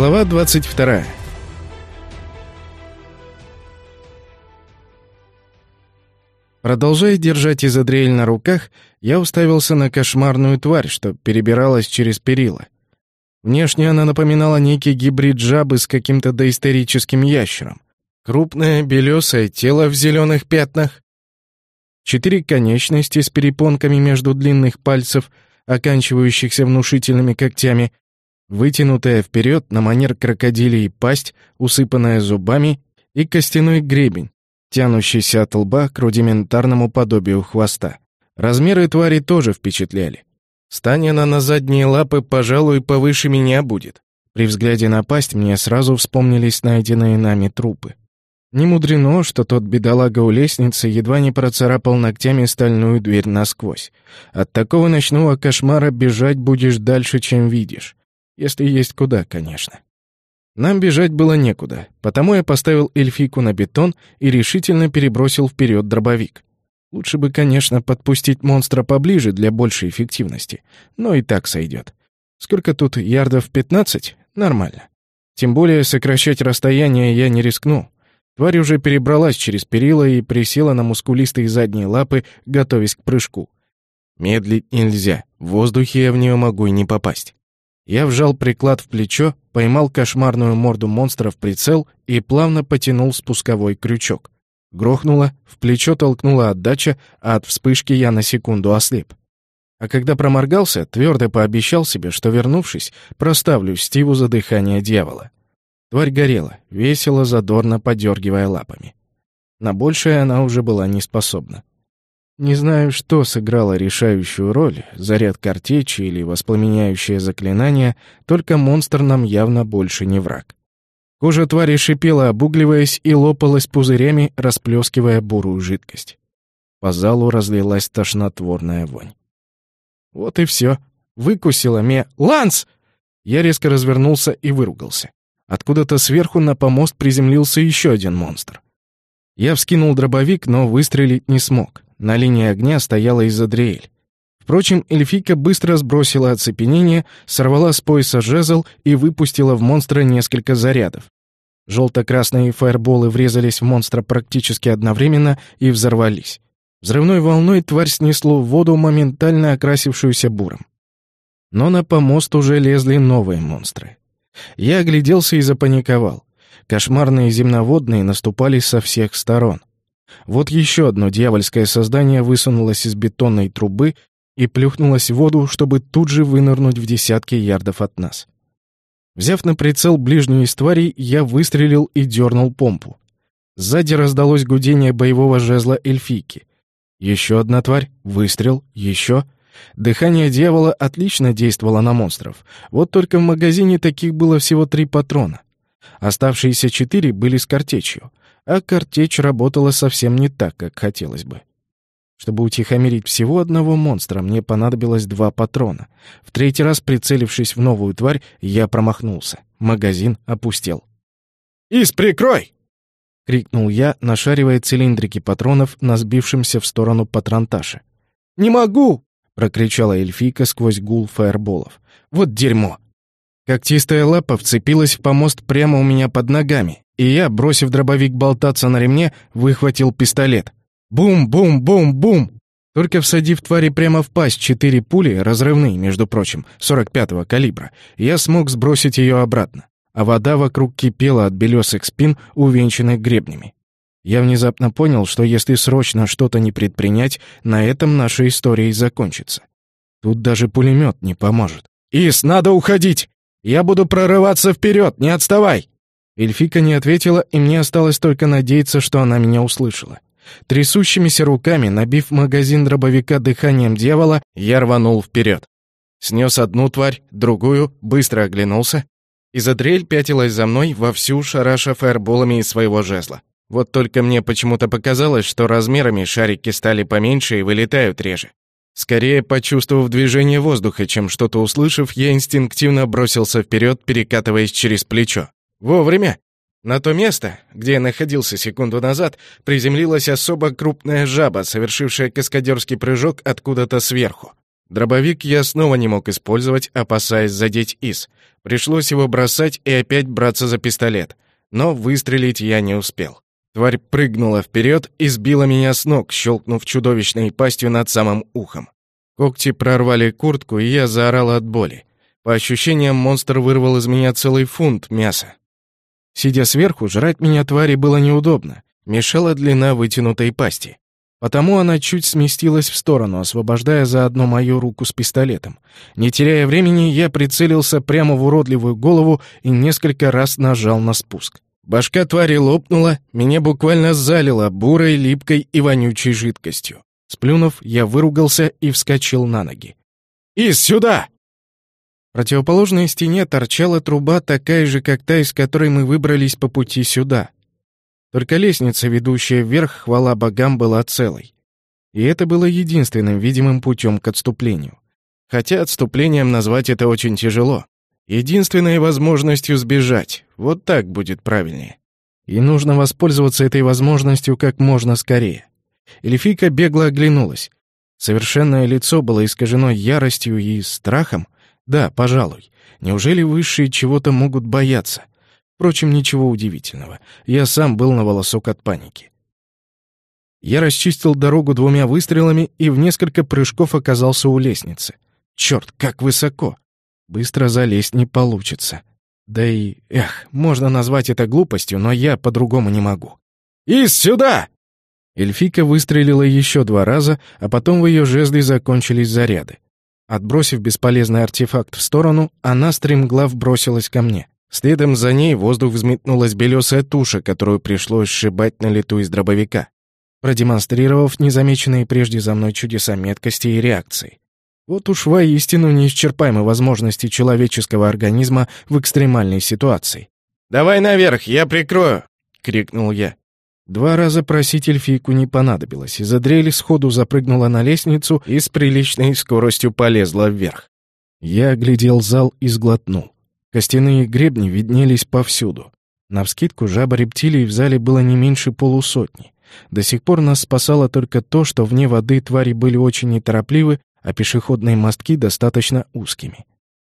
Глава 22. Продолжая держать Изадриэль на руках, я уставился на кошмарную тварь, что перебиралась через перила. Внешне она напоминала некий гибрид жабы с каким-то доисторическим ящером. Крупное белесое тело в зеленых пятнах, четыре конечности с перепонками между длинных пальцев, оканчивающихся внушительными когтями, вытянутая вперед на манер крокодилей пасть, усыпанная зубами, и костяной гребень, тянущийся от лба к рудиментарному подобию хвоста. Размеры твари тоже впечатляли. Стань она на задние лапы, пожалуй, повыше меня будет. При взгляде на пасть мне сразу вспомнились найденные нами трупы. Не мудрено, что тот бедолага у лестницы едва не процарапал ногтями стальную дверь насквозь. От такого ночного кошмара бежать будешь дальше, чем видишь. Если есть куда, конечно. Нам бежать было некуда, потому я поставил эльфику на бетон и решительно перебросил вперед дробовик. Лучше бы, конечно, подпустить монстра поближе для большей эффективности, но и так сойдет. Сколько тут ярдов 15? Нормально. Тем более сокращать расстояние я не рискну. Тварь уже перебралась через перила и присела на мускулистые задние лапы, готовясь к прыжку. Медлить нельзя, в воздухе я в нее могу и не попасть. Я вжал приклад в плечо, поймал кошмарную морду монстра в прицел и плавно потянул спусковой крючок. Грохнуло, в плечо толкнула отдача, а от вспышки я на секунду ослеп. А когда проморгался, твердо пообещал себе, что, вернувшись, проставлю Стиву за дыхание дьявола. Тварь горела, весело, задорно подергивая лапами. На большее она уже была не способна. Не знаю, что сыграло решающую роль, заряд картечи или воспламеняющее заклинание, только монстр нам явно больше не враг. Кожа твари шипела, обугливаясь и лопалась пузырями, расплескивая бурую жидкость. По залу разлилась тошнотворная вонь. Вот и все. Выкусила me... «Ланс!» Я резко развернулся и выругался. Откуда-то сверху на помост приземлился еще один монстр. Я вскинул дробовик, но выстрелить не смог. На линии огня стояла Изадриэль. Впрочем, эльфийка быстро сбросила оцепенение, сорвала с пояса жезл и выпустила в монстра несколько зарядов. Желто-красные фаерболы врезались в монстра практически одновременно и взорвались. Взрывной волной тварь снесло в воду, моментально окрасившуюся буром. Но на помост уже лезли новые монстры. Я огляделся и запаниковал. Кошмарные земноводные наступали со всех сторон. Вот еще одно дьявольское создание высунулось из бетонной трубы и плюхнулось в воду, чтобы тут же вынырнуть в десятки ярдов от нас. Взяв на прицел ближнюю из тварей, я выстрелил и дернул помпу. Сзади раздалось гудение боевого жезла эльфийки. Еще одна тварь, выстрел, еще. Дыхание дьявола отлично действовало на монстров. Вот только в магазине таких было всего три патрона. Оставшиеся четыре были с картечью а картечь работала совсем не так, как хотелось бы. Чтобы утихомирить всего одного монстра, мне понадобилось два патрона. В третий раз, прицелившись в новую тварь, я промахнулся. Магазин опустел. «Ис, прикрой!» — крикнул я, нашаривая цилиндрики патронов на сбившемся в сторону патронташе. «Не могу!» — прокричала эльфийка сквозь гул фаерболов. «Вот дерьмо!» Когтистая лапа вцепилась в помост прямо у меня под ногами и я, бросив дробовик болтаться на ремне, выхватил пистолет. Бум-бум-бум-бум! Только всадив твари прямо в пасть четыре пули, разрывные, между прочим, 45-го калибра, я смог сбросить ее обратно, а вода вокруг кипела от белесых спин, увенчанных гребнями. Я внезапно понял, что если срочно что-то не предпринять, на этом наша история и закончится. Тут даже пулемет не поможет. «Ис, надо уходить! Я буду прорываться вперед, не отставай!» Эльфика не ответила, и мне осталось только надеяться, что она меня услышала. Трясущимися руками, набив магазин дробовика дыханием дьявола, я рванул вперед. Снес одну тварь, другую, быстро оглянулся. Изадрель пятилась за мной, вовсю шараша фаерболами из своего жезла. Вот только мне почему-то показалось, что размерами шарики стали поменьше и вылетают реже. Скорее, почувствовав движение воздуха, чем что-то услышав, я инстинктивно бросился вперед, перекатываясь через плечо. Вовремя. На то место, где я находился секунду назад, приземлилась особо крупная жаба, совершившая каскадерский прыжок откуда-то сверху. Дробовик я снова не мог использовать, опасаясь задеть Ис. Пришлось его бросать и опять браться за пистолет. Но выстрелить я не успел. Тварь прыгнула вперед и сбила меня с ног, щелкнув чудовищной пастью над самым ухом. Когти прорвали куртку, и я заорал от боли. По ощущениям, монстр вырвал из меня целый фунт мяса. Сидя сверху, жрать меня твари было неудобно. Мешала длина вытянутой пасти. Потому она чуть сместилась в сторону, освобождая заодно мою руку с пистолетом. Не теряя времени, я прицелился прямо в уродливую голову и несколько раз нажал на спуск. Башка твари лопнула, меня буквально залило бурой, липкой и вонючей жидкостью. Сплюнув, я выругался и вскочил на ноги. «Из сюда!» В противоположной стене торчала труба, такая же, как та, из которой мы выбрались по пути сюда. Только лестница, ведущая вверх, хвала богам, была целой. И это было единственным видимым путем к отступлению. Хотя отступлением назвать это очень тяжело. Единственной возможностью сбежать. Вот так будет правильнее. И нужно воспользоваться этой возможностью как можно скорее. Эльфийка бегло оглянулась. Совершенное лицо было искажено яростью и страхом. Да, пожалуй. Неужели высшие чего-то могут бояться? Впрочем, ничего удивительного. Я сам был на волосок от паники. Я расчистил дорогу двумя выстрелами и в несколько прыжков оказался у лестницы. Черт, как высоко! Быстро залезть не получится. Да и, эх, можно назвать это глупостью, но я по-другому не могу. «Из сюда!» Эльфика выстрелила еще два раза, а потом в ее жезле закончились заряды. Отбросив бесполезный артефакт в сторону, она стремглав бросилась ко мне. Следом за ней в воздух взметнулась белесая туша, которую пришлось сшибать на лету из дробовика, продемонстрировав незамеченные прежде за мной чудеса меткости и реакции. Вот уж воистину неисчерпаемы возможности человеческого организма в экстремальной ситуации. «Давай наверх, я прикрою!» — крикнул я. Два раза просить эльфийку не понадобилось, и Задрель сходу запрыгнула на лестницу и с приличной скоростью полезла вверх. Я оглядел зал и сглотнул. Костяные гребни виднелись повсюду. Навскидку жаба-рептилий в зале было не меньше полусотни. До сих пор нас спасало только то, что вне воды твари были очень неторопливы, а пешеходные мостки достаточно узкими.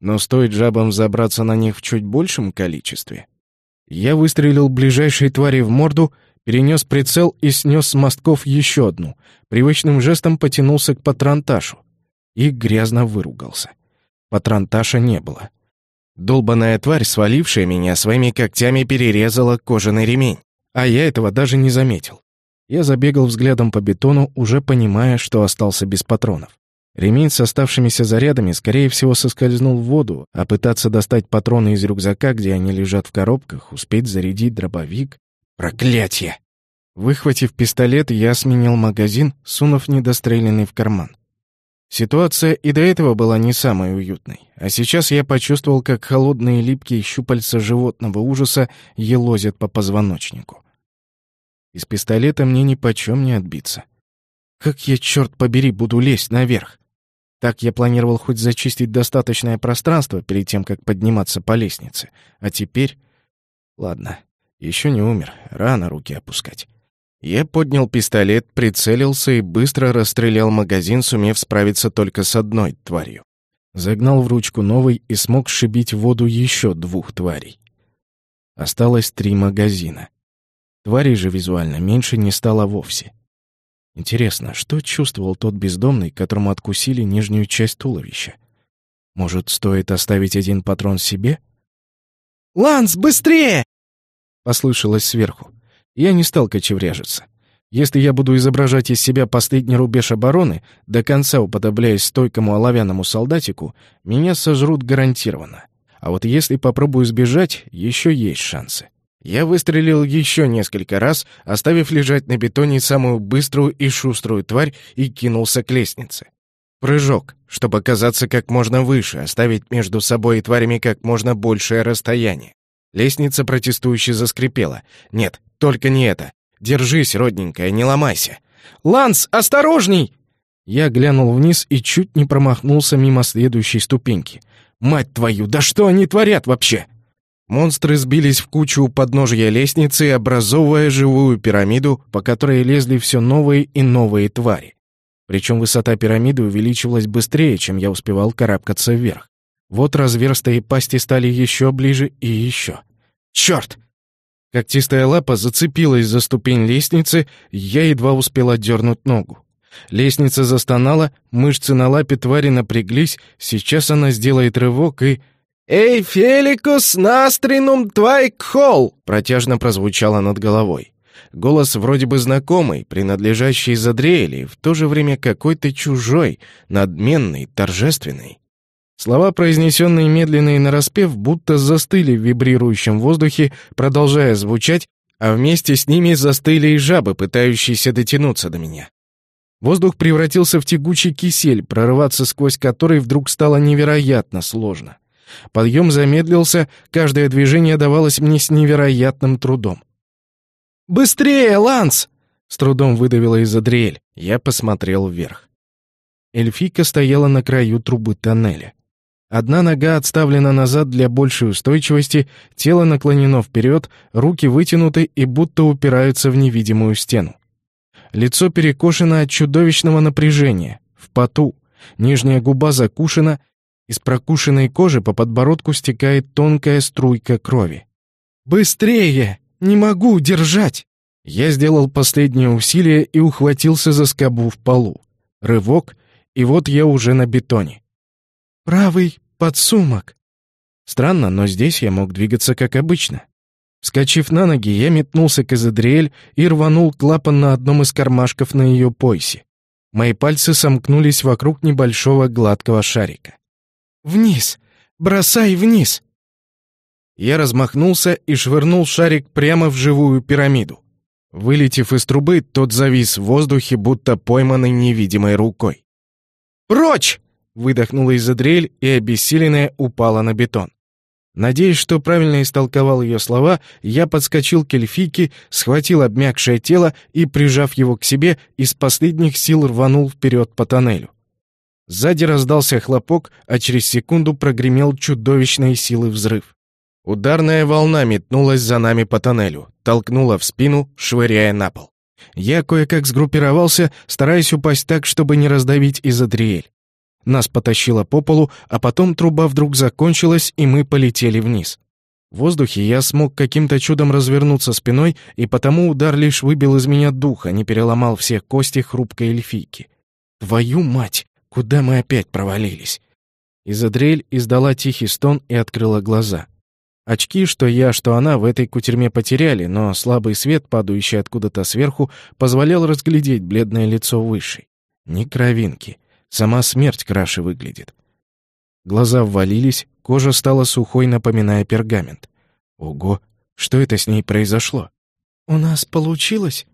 Но стоит жабам забраться на них в чуть большем количестве. Я выстрелил ближайшей твари в морду, перенес прицел и снес с мостков еще одну, привычным жестом потянулся к патронташу и грязно выругался. Патронташа не было. Долбаная тварь, свалившая меня, своими когтями перерезала кожаный ремень. А я этого даже не заметил. Я забегал взглядом по бетону, уже понимая, что остался без патронов. Ремень с оставшимися зарядами, скорее всего, соскользнул в воду, а пытаться достать патроны из рюкзака, где они лежат в коробках, успеть зарядить дробовик... Проклятье! Выхватив пистолет, я сменил магазин, сунув недостреленный в карман. Ситуация и до этого была не самой уютной, а сейчас я почувствовал, как холодные липкие щупальца животного ужаса елозят по позвоночнику. Из пистолета мне ни почем не отбиться. Как я, черт побери, буду лезть наверх? Так я планировал хоть зачистить достаточное пространство перед тем, как подниматься по лестнице. А теперь... Ладно, еще не умер, рано руки опускать. Я поднял пистолет, прицелился и быстро расстрелял магазин, сумев справиться только с одной тварью. Загнал в ручку новый и смог сшибить в воду еще двух тварей. Осталось три магазина. Тварей же визуально меньше не стало вовсе. Интересно, что чувствовал тот бездомный, которому откусили нижнюю часть туловища? Может, стоит оставить один патрон себе? «Ланс, быстрее!» — послышалось сверху. Я не стал кочевряжиться. Если я буду изображать из себя последний рубеж обороны, до конца уподобляясь стойкому оловянному солдатику, меня сожрут гарантированно. А вот если попробую сбежать, еще есть шансы. Я выстрелил еще несколько раз, оставив лежать на бетоне самую быструю и шуструю тварь и кинулся к лестнице. Прыжок, чтобы оказаться как можно выше, оставить между собой и тварями как можно большее расстояние. Лестница протестующе заскрипела. «Нет, только не это. Держись, родненькая, не ломайся». «Ланс, осторожней!» Я глянул вниз и чуть не промахнулся мимо следующей ступеньки. «Мать твою, да что они творят вообще?» Монстры сбились в кучу у подножья лестницы, образовывая живую пирамиду, по которой лезли все новые и новые твари. Причем высота пирамиды увеличивалась быстрее, чем я успевал карабкаться вверх. Вот разверстые пасти стали еще ближе и еще. Черт! Когтистая лапа зацепилась за ступень лестницы, я едва успел отдернуть ногу. Лестница застонала, мышцы на лапе твари напряглись, сейчас она сделает рывок и... «Эй, Феликус настринум твайкхол!» протяжно прозвучало над головой. Голос вроде бы знакомый, принадлежащий Задриэле, в то же время какой-то чужой, надменный, торжественный. Слова, произнесенные медленно и нараспев, будто застыли в вибрирующем воздухе, продолжая звучать, а вместе с ними застыли и жабы, пытающиеся дотянуться до меня. Воздух превратился в тягучий кисель, прорываться сквозь который вдруг стало невероятно сложно. Подъем замедлился, каждое движение давалось мне с невероятным трудом. «Быстрее, Ланс!» — с трудом выдавила из Адриэль. Я посмотрел вверх. Эльфика стояла на краю трубы тоннеля. Одна нога отставлена назад для большей устойчивости, тело наклонено вперед, руки вытянуты и будто упираются в невидимую стену. Лицо перекошено от чудовищного напряжения, в поту, нижняя губа закушена, из прокушенной кожи по подбородку стекает тонкая струйка крови. «Быстрее! Не могу держать!» Я сделал последнее усилие и ухватился за скобу в полу. Рывок, и вот я уже на бетоне. «Правый подсумок!» Странно, но здесь я мог двигаться как обычно. Скочив на ноги, я метнулся к Эзадриэль и рванул клапан на одном из кармашков на ее поясе. Мои пальцы сомкнулись вокруг небольшого гладкого шарика. «Вниз! Бросай вниз!» Я размахнулся и швырнул шарик прямо в живую пирамиду. Вылетев из трубы, тот завис в воздухе, будто пойманный невидимой рукой. «Прочь!» — выдохнула Изадрель и, обессиленная, упала на бетон. Надеясь, что правильно истолковал ее слова, я подскочил к эльфийке, схватил обмякшее тело и, прижав его к себе, из последних сил рванул вперед по тоннелю. Сзади раздался хлопок, а через секунду прогремел чудовищной силы взрыв. Ударная волна метнулась за нами по тоннелю, толкнула в спину, швыряя на пол. Я кое-как сгруппировался, стараясь упасть так, чтобы не раздавить Изадриэль. Нас потащило по полу, а потом труба вдруг закончилась, и мы полетели вниз. В воздухе я смог каким-то чудом развернуться спиной, и потому удар лишь выбил из меня дух, а не переломал все кости хрупкой эльфийки. Твою мать, куда мы опять провалились? Изадрель издала тихий стон и открыла глаза. Очки, что я, что она, в этой кутерьме потеряли, но слабый свет, падающий откуда-то сверху, позволял разглядеть бледное лицо высшей. Ни кровинки. Сама смерть краше выглядит. Глаза ввалились, кожа стала сухой, напоминая пергамент. Ого, что это с ней произошло? «У нас получилось?»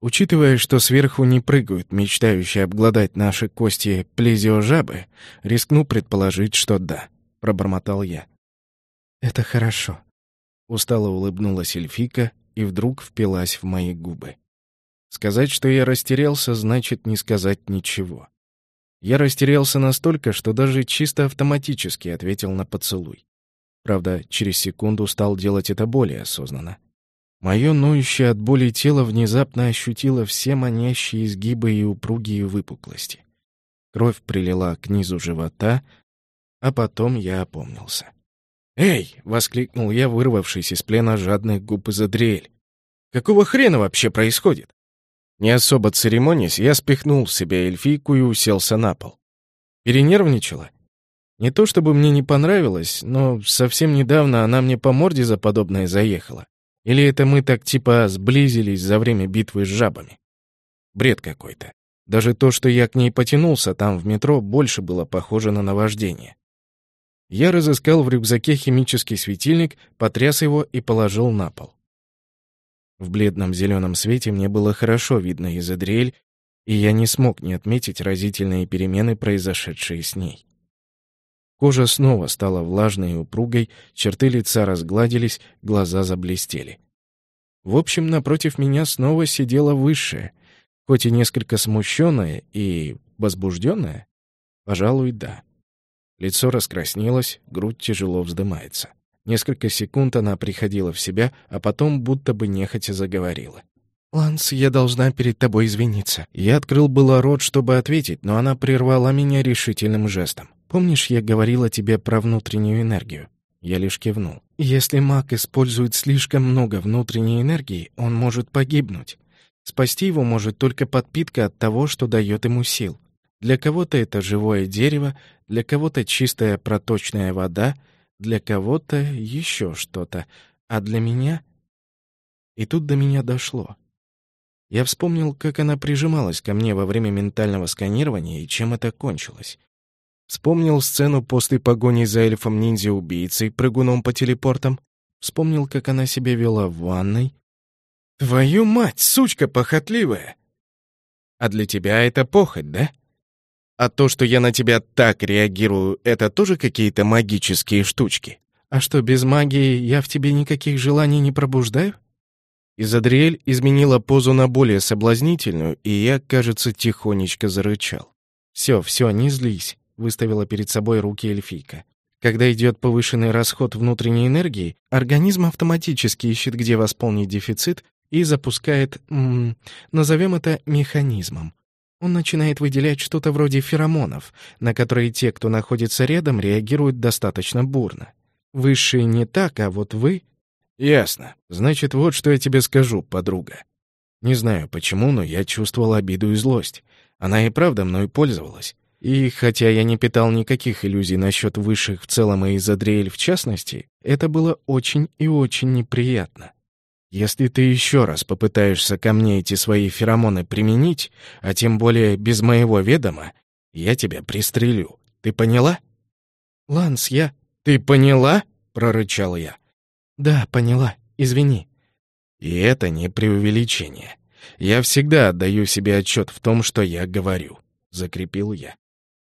Учитывая, что сверху не прыгают мечтающие обглодать наши кости плезиожабы, рискну предположить, что да, — пробормотал я. «Это хорошо», — устало улыбнулась эльфика и вдруг впилась в мои губы. Сказать, что я растерялся, значит не сказать ничего. Я растерялся настолько, что даже чисто автоматически ответил на поцелуй. Правда, через секунду стал делать это более осознанно. Мое ноющее от боли тело внезапно ощутило все манящие изгибы и упругие выпуклости. Кровь прилила к низу живота, а потом я опомнился. «Эй!» — воскликнул я, вырвавшись из плена жадных губ из Адриэль. «Какого хрена вообще происходит?» Не особо церемонясь, я спихнул в себя эльфийку и уселся на пол. Перенервничала? Не то чтобы мне не понравилось, но совсем недавно она мне по морде за подобное заехала. Или это мы так типа сблизились за время битвы с жабами? Бред какой-то. Даже то, что я к ней потянулся там в метро, больше было похоже на наваждение. Я разыскал в рюкзаке химический светильник, потряс его и положил на пол. В бледном зеленом свете мне было хорошо видно Изадриэль, и я не смог не отметить разительные перемены, произошедшие с ней. Кожа снова стала влажной и упругой, черты лица разгладились, глаза заблестели. В общем, напротив меня снова сидела высшая, хоть и несколько смущенная и возбужденная. Пожалуй, да. Лицо раскраснелось, грудь тяжело вздымается. Несколько секунд она приходила в себя, а потом будто бы нехотя заговорила. Ланс, я должна перед тобой извиниться. Я открыл было рот, чтобы ответить, но она прервала меня решительным жестом. Помнишь, я говорила тебе про внутреннюю энергию? Я лишь кивнул. Если маг использует слишком много внутренней энергии, он может погибнуть. Спасти его может только подпитка от того, что дает ему сил. Для кого-то это живое дерево, для кого-то чистая проточная вода, для кого-то еще что-то. А для меня... И тут до меня дошло. Я вспомнил, как она прижималась ко мне во время ментального сканирования и чем это кончилось. Вспомнил сцену после погони за эльфом-ниндзя-убийцей, прыгуном по телепортам. Вспомнил, как она себя вела в ванной. «Твою мать, сучка похотливая!» «А для тебя это похоть, да?» «А то, что я на тебя так реагирую, это тоже какие-то магические штучки?» «А что, без магии я в тебе никаких желаний не пробуждаю?» Изадриэль изменила позу на более соблазнительную, и я, кажется, тихонечко зарычал. «Все, все, не злись», — выставила перед собой руки эльфийка. Когда идет повышенный расход внутренней энергии, организм автоматически ищет, где восполнить дефицит, и запускает, м -м, назовем это механизмом. Он начинает выделять что-то вроде феромонов, на которые те, кто находится рядом, реагируют достаточно бурно. Высшие не так, а вот вы «Ясно. Значит, вот что я тебе скажу, подруга. Не знаю почему, но я чувствовал обиду и злость. Она и правда мной пользовалась. И хотя я не питал никаких иллюзий насчет высших в целом и Изадриэль в частности, это было очень и очень неприятно. Если ты еще раз попытаешься ко мне эти свои феромоны применить, а тем более без моего ведома, я тебя пристрелю. Ты поняла? Ланс, я... Ты поняла? прорычал я. «Да, поняла. Извини». И это не преувеличение. Я всегда отдаю себе отчет в том, что я говорю. Закрепил я.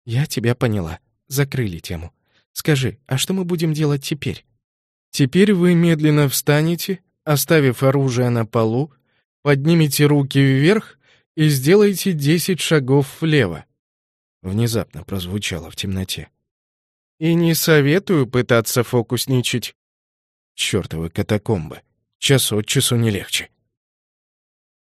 «Я тебя поняла. Закрыли тему. Скажи, а что мы будем делать теперь?» «Теперь вы медленно встанете, оставив оружие на полу, поднимете руки вверх и сделаете десять шагов влево». Внезапно прозвучало в темноте. «И не советую пытаться фокусничать. Чёртовы катакомбы. Час от часу не легче.